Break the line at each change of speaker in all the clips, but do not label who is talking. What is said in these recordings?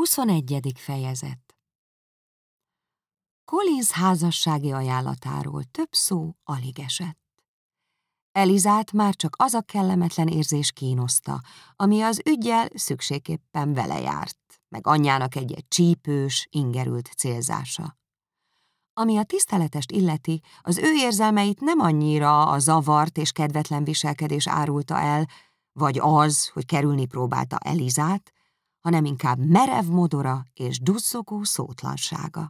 21. fejezet Collins házassági ajánlatáról több szó alig esett. Elizát már csak az a kellemetlen érzés kínoszta, ami az ügyjel szükségképpen vele járt, meg anyjának egy-egy csípős, ingerült célzása. Ami a tiszteletest illeti, az ő érzelmeit nem annyira a zavart és kedvetlen viselkedés árulta el, vagy az, hogy kerülni próbálta Elizát, hanem inkább merev modora és duzzogó szótlansága.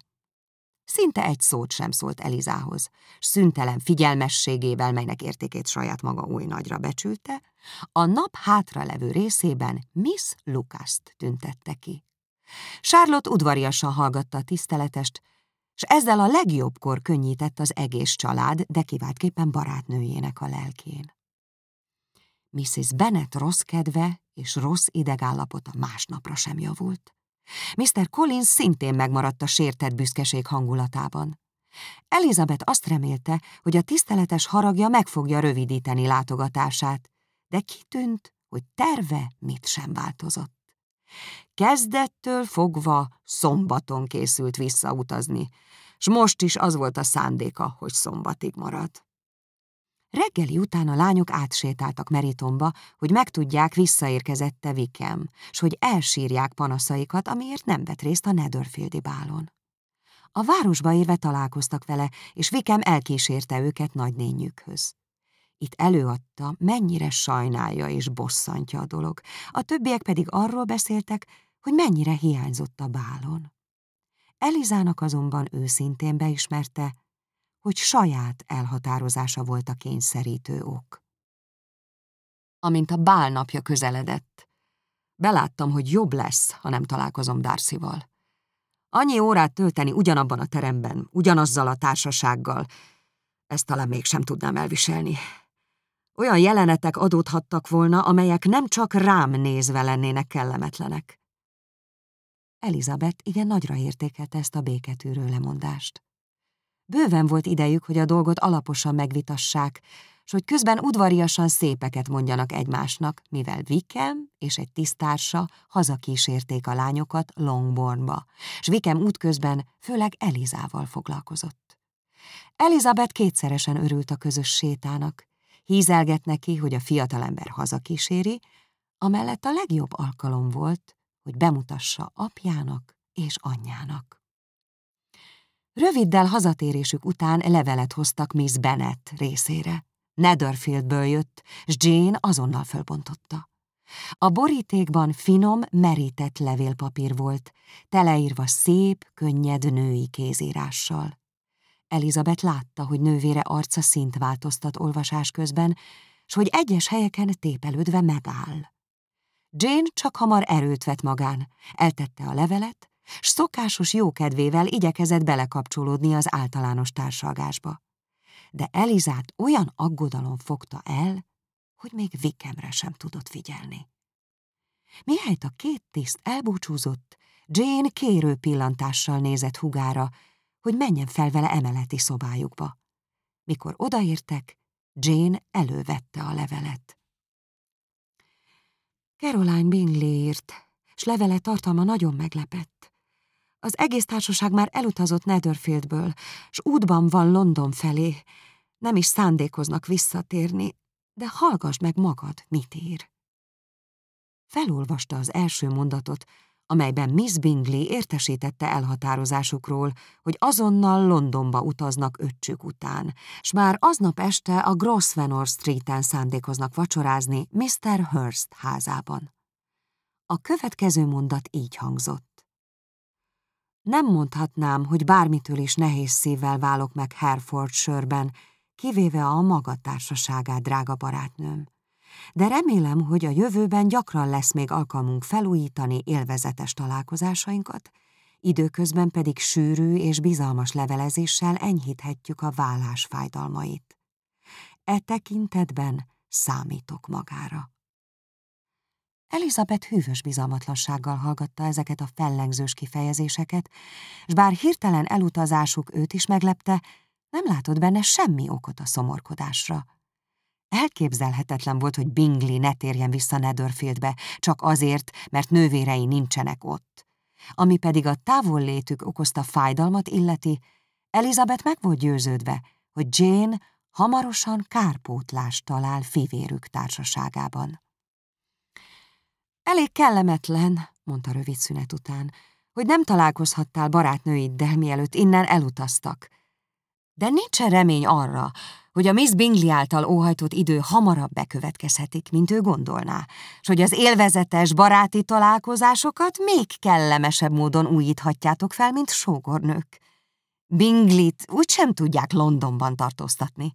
Szinte egy szót sem szólt Elizához, s szüntelen figyelmességével, melynek értékét saját maga új nagyra becsülte, a nap hátra levő részében Miss Lucaszt tüntette ki. Charlotte udvariasan hallgatta a tiszteletest, s ezzel a legjobbkor könnyített az egész család, de kiváltképpen barátnőjének a lelkén. Mrs. Bennet rossz kedve és rossz idegállapota másnapra sem javult. Mr. Collins szintén megmaradt a sértett büszkeség hangulatában. Elizabeth azt remélte, hogy a tiszteletes haragja meg fogja rövidíteni látogatását, de kitűnt, hogy terve mit sem változott. Kezdettől fogva szombaton készült visszautazni, s most is az volt a szándéka, hogy szombatig marad. Reggeli után a lányok átsétáltak Meritonba, hogy megtudják, visszaérkezette Vikem, s hogy elsírják panaszaikat, amiért nem vett részt a Netherfieldi bálon. A városba érve találkoztak vele, és Vikem elkísérte őket nagynényükhöz. Itt előadta, mennyire sajnálja és bosszantja a dolog, a többiek pedig arról beszéltek, hogy mennyire hiányzott a bálon. Elizának azonban őszintén beismerte, hogy saját elhatározása volt a kényszerítő ok. Amint a bál napja közeledett, beláttam, hogy jobb lesz, ha nem találkozom Darcyval. Annyi órát tölteni ugyanabban a teremben, ugyanazzal a társasággal, ezt talán mégsem tudnám elviselni. Olyan jelenetek adódhattak volna, amelyek nem csak rám nézve lennének kellemetlenek. Elizabeth igen nagyra értékelte ezt a béketűrő lemondást. Bőven volt idejük, hogy a dolgot alaposan megvitassák, s hogy közben udvariasan szépeket mondjanak egymásnak, mivel Vikem és egy tisztársa hazakísérték a lányokat Longbornba, s Vikem útközben főleg Elizával foglalkozott. Elizabeth kétszeresen örült a közös sétának, hízelget neki, hogy a fiatalember hazakíséri, amellett a legjobb alkalom volt, hogy bemutassa apjának és anyjának. Röviddel hazatérésük után levelet hoztak Miss Bennet részére. Netherfieldből jött, s Jane azonnal fölbontotta. A borítékban finom, merített levélpapír volt, teleírva szép, könnyed női kézírással. Elizabeth látta, hogy nővére arca szint változtat olvasás közben, s hogy egyes helyeken tépelődve megáll. Jane csak hamar erőt vett magán, eltette a levelet, s szokásos jókedvével igyekezett belekapcsolódni az általános társalgásba. De Elizát olyan aggodalom fogta el, hogy még Vikemre sem tudott figyelni. Mihelyt a két tiszt elbúcsúzott, Jane kérő pillantással nézett hugára, hogy menjen fel vele emeleti szobájukba. Mikor odaértek, Jane elővette a levelet. Caroline Bingley írt, s levele tartalma nagyon meglepett. Az egész társaság már elutazott Netherfieldből, s útban van London felé. Nem is szándékoznak visszatérni, de hallgass meg magad, mit ír. Felolvasta az első mondatot, amelyben Miss Bingley értesítette elhatározásukról, hogy azonnal Londonba utaznak öccsük után, s már aznap este a Grosvenor Street-en szándékoznak vacsorázni Mr. Hurst házában. A következő mondat így hangzott. Nem mondhatnám, hogy bármitől is nehéz szívvel válok meg Hereford sörben, kivéve a maga társaságát, drága barátnőm. De remélem, hogy a jövőben gyakran lesz még alkalmunk felújítani élvezetes találkozásainkat, időközben pedig sűrű és bizalmas levelezéssel enyhíthetjük a vállás fájdalmait. E tekintetben számítok magára. Elizabeth hűvös bizalmatlansággal hallgatta ezeket a fellengzős kifejezéseket, és bár hirtelen elutazásuk őt is meglepte, nem látott benne semmi okot a szomorkodásra. Elképzelhetetlen volt, hogy Bingley ne térjen vissza Netherfieldbe, csak azért, mert nővérei nincsenek ott. Ami pedig a távollétük okozta fájdalmat illeti, Elizabeth meg volt győződve, hogy Jane hamarosan kárpótlást talál fivérük társaságában. Elég kellemetlen, mondta rövid szünet után, hogy nem találkozhattál barátnőiddel, mielőtt innen elutaztak. De nincsen remény arra, hogy a Miss Bingley által óhajtott idő hamarabb bekövetkezhetik, mint ő gondolná, és hogy az élvezetes baráti találkozásokat még kellemesebb módon újíthatjátok fel, mint sógornők. Binglit úgysem tudják Londonban tartóztatni.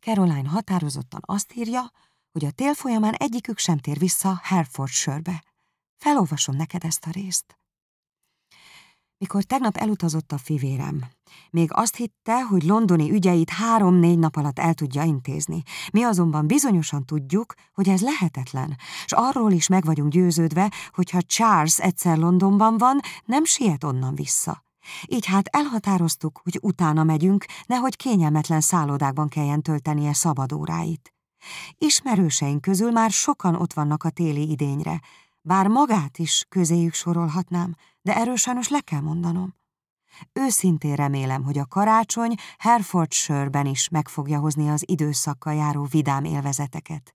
Caroline határozottan azt írja, hogy a tél folyamán egyikük sem tér vissza Herefordshire-be. Felolvasom neked ezt a részt. Mikor tegnap elutazott a fivérem, még azt hitte, hogy londoni ügyeit három-négy nap alatt el tudja intézni. Mi azonban bizonyosan tudjuk, hogy ez lehetetlen, és arról is meg vagyunk győződve, hogy ha Charles egyszer Londonban van, nem siet onnan vissza. Így hát elhatároztuk, hogy utána megyünk, nehogy kényelmetlen szállodákban kelljen töltenie szabadóráit. Ismerőseink közül már sokan ott vannak a téli idényre, bár magát is közéjük sorolhatnám, de erről sajnos le kell mondanom. Őszintén remélem, hogy a karácsony Herefordshire-ben is meg fogja hozni az időszakkal járó vidám élvezeteket,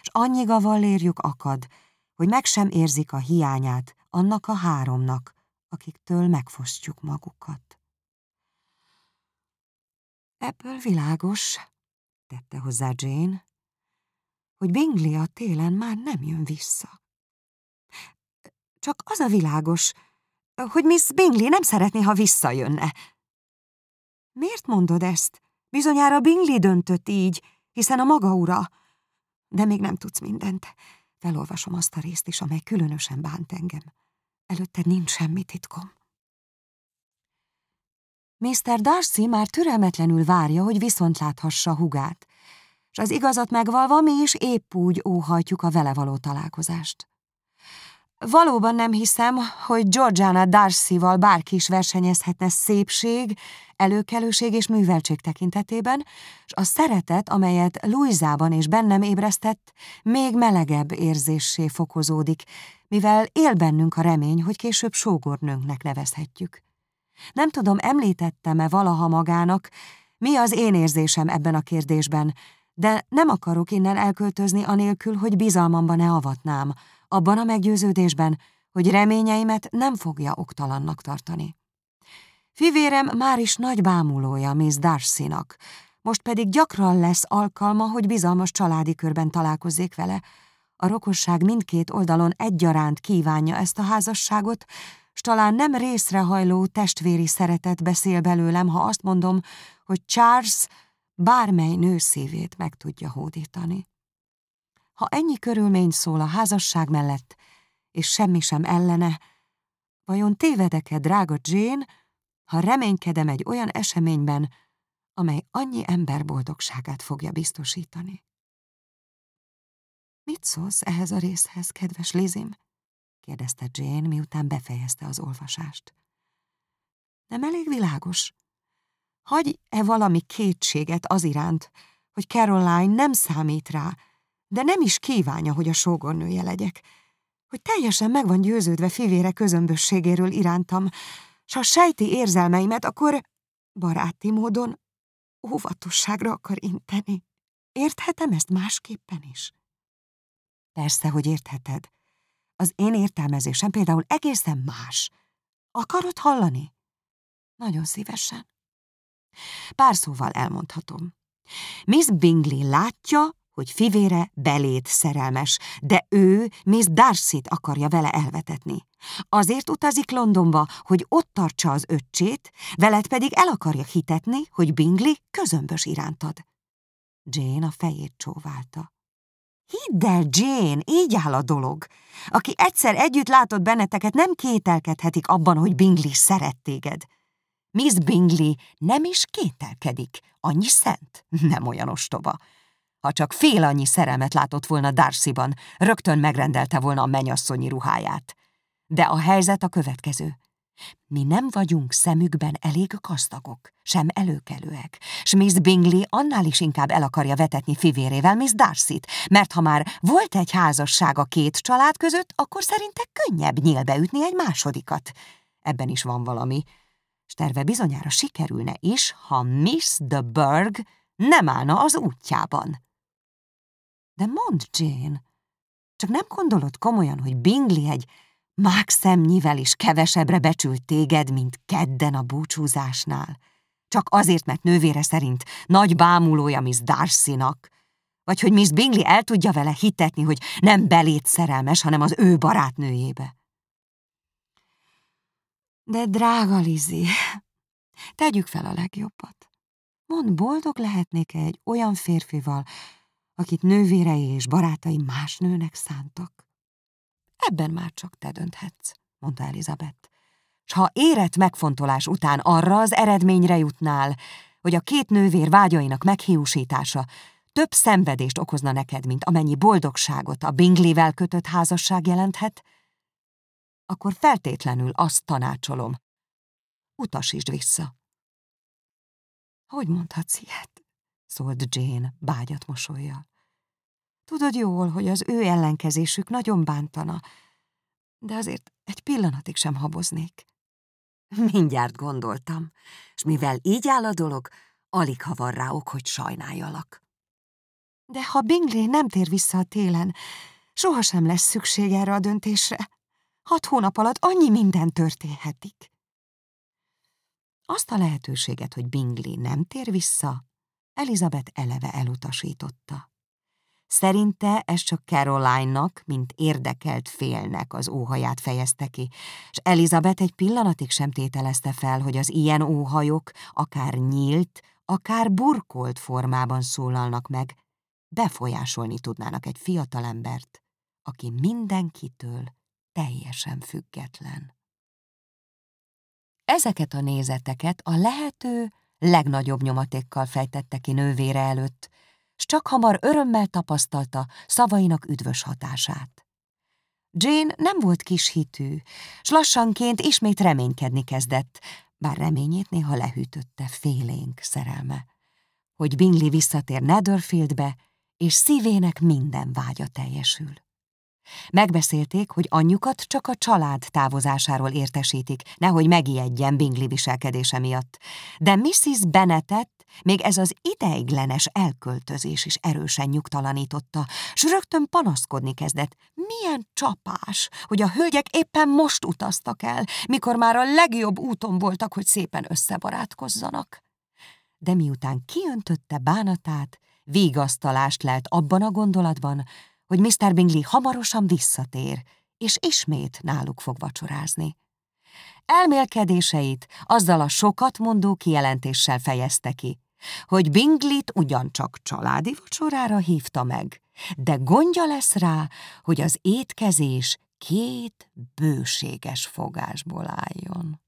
és annyi gavallérjuk akad, hogy meg sem érzik a hiányát annak a háromnak, akiktől megfosztjuk magukat. Ebből világos, tette hozzá Jane, hogy Bingley a télen már nem jön vissza. Csak az a világos, hogy Miss Bingley nem szeretné, ha visszajönne. Miért mondod ezt? Bizonyára Bingley döntött így, hiszen a maga ura. De még nem tudsz mindent. Felolvasom azt a részt is, amely különösen bánt engem. Előtte nincs semmi titkom. Mr. Darcy már türelmetlenül várja, hogy viszont láthassa hugát, és az igazat megvalva mi is épp úgy óhajtjuk a vele való találkozást. Valóban nem hiszem, hogy Georgiana Darcy-val bárki is versenyezhetne szépség, előkelőség és műveltség tekintetében, és a szeretet, amelyet Louisában és bennem ébresztett, még melegebb érzéssé fokozódik, mivel él bennünk a remény, hogy később sógornőnknek nevezhetjük. Nem tudom, említettem-e valaha magának, mi az én érzésem ebben a kérdésben, de nem akarok innen elköltözni anélkül, hogy bizalmamban ne avatnám, abban a meggyőződésben, hogy reményeimet nem fogja oktalannak tartani. Fivérem már is nagy bámulója Miss Darcy-nak, most pedig gyakran lesz alkalma, hogy bizalmas családi körben találkozzék vele. A rokosság mindkét oldalon egyaránt kívánja ezt a házasságot, s talán nem részrehajló testvéri szeretet beszél belőlem, ha azt mondom, hogy Charles bármely nő szívét meg tudja hódítani. Ha ennyi körülmény szól a házasság mellett, és semmi sem ellene, vajon tévedek-e, drága Jane, ha reménykedem egy olyan eseményben, amely annyi ember boldogságát fogja biztosítani? Mit szólsz ehhez a részhez, kedves Lizim? kérdezte Jane, miután befejezte az olvasást. Nem elég világos? Hagy-e valami kétséget az iránt, hogy Caroline nem számít rá, de nem is kívánja, hogy a sógornője legyek, hogy teljesen meg van győződve fivére közömbösségéről irántam, s ha sejti érzelmeimet, akkor baráti módon óvatosságra akar inteni. Érthetem ezt másképpen is? Persze, hogy értheted. Az én értelmezésem például egészen más. Akarod hallani? Nagyon szívesen. Pár szóval elmondhatom. Miss Bingley látja, hogy fivére belét szerelmes, de ő Miss Darcy-t akarja vele elvetetni. Azért utazik Londonba, hogy ott tartsa az öccsét, veled pedig el akarja hitetni, hogy Bingley közömbös irántad. Jane a fejét csóválta. Hidd el, Jane, így áll a dolog. Aki egyszer együtt látott benneteket, nem kételkedhetik abban, hogy Bingley szeret téged. Miss Bingley nem is kételkedik. Annyi szent? Nem olyan ostoba. Ha csak fél annyi szerelmet látott volna Darcyban, rögtön megrendelte volna a menyasszonyi ruháját. De a helyzet a következő. Mi nem vagyunk szemükben elég gazdagok, sem előkelőek, s Miss Bingley annál is inkább el akarja vetetni fivérével Miss Darcy-t, mert ha már volt egy házasság a két család között, akkor szerinte könnyebb nyílbeütni egy másodikat. Ebben is van valami. S terve bizonyára sikerülne is, ha Miss de Burg nem állna az útjában. De mondd, Jane, csak nem gondolod komolyan, hogy Bingley egy mák szemnyivel is kevesebbre becsült téged, mint kedden a búcsúzásnál? Csak azért, mert nővére szerint nagy bámulója Miss Darcy-nak, vagy hogy Miss Bingley el tudja vele hitetni, hogy nem belét szerelmes, hanem az ő barátnőjébe. De drága Lizzie, tegyük fel a legjobbat. Mond, boldog lehetnék -e egy olyan férfival, akit nővérei és barátai más nőnek szántak? Ebben már csak te dönthetsz, mondta Elizabeth. S ha érett megfontolás után arra az eredményre jutnál, hogy a két nővér vágyainak meghiúsítása több szenvedést okozna neked, mint amennyi boldogságot a Bingleyvel kötött házasság jelenthet, akkor feltétlenül azt tanácsolom. Utasítsd vissza. Hogy mondhatsz ilyet? szólt Jane bágyat mosolyjal. Tudod jól, hogy az ő ellenkezésük nagyon bántana, de azért egy pillanatig sem haboznék. Mindjárt gondoltam, és mivel így áll a dolog, alig ha van rá ok, hogy sajnáljalak. De ha Bingley nem tér vissza a télen, sohasem lesz szükség erre a döntésre. Hat hónap alatt annyi minden történhetik. Azt a lehetőséget, hogy Bingley nem tér vissza, Elizabeth eleve elutasította. Szerinte ez csak Caroline-nak, mint érdekelt félnek az óhaját fejezte ki, és Elizabeth egy pillanatig sem tételezte fel, hogy az ilyen óhajok akár nyílt, akár burkolt formában szólalnak meg, befolyásolni tudnának egy fiatalembert, aki mindenkitől teljesen független. Ezeket a nézeteket a lehető legnagyobb nyomatékkal fejtette ki nővére előtt, s csak hamar örömmel tapasztalta szavainak üdvös hatását. Jane nem volt kis hitű, s lassanként ismét reménykedni kezdett, bár reményét néha lehűtötte félénk szerelme, hogy Bingley visszatér Netherfieldbe, és szívének minden vágya teljesül. Megbeszélték, hogy anyjukat csak a család távozásáról értesítik, nehogy megijedjen Bingley viselkedése miatt. De Mrs. Bennettet még ez az ideiglenes elköltözés is erősen nyugtalanította, s rögtön panaszkodni kezdett. Milyen csapás, hogy a hölgyek éppen most utaztak el, mikor már a legjobb úton voltak, hogy szépen összebarátkozzanak. De miután kiöntötte bánatát, vigasztalást lelt abban a gondolatban, hogy Mr. Bingley hamarosan visszatér, és ismét náluk fog vacsorázni. Elmélkedéseit azzal a sokat mondó kijelentéssel fejezte ki, hogy Binglit ugyancsak családi vacsorára hívta meg, de gondja lesz rá, hogy az étkezés két bőséges fogásból álljon.